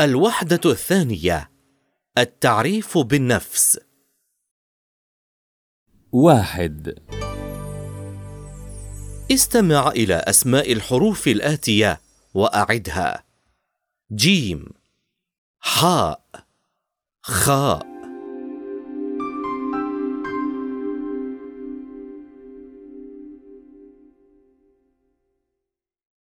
الوحدة الثانية التعريف بالنفس. واحد. استمع إلى أسماء الحروف الآتية وأعدها. جيم. حاء. خاء.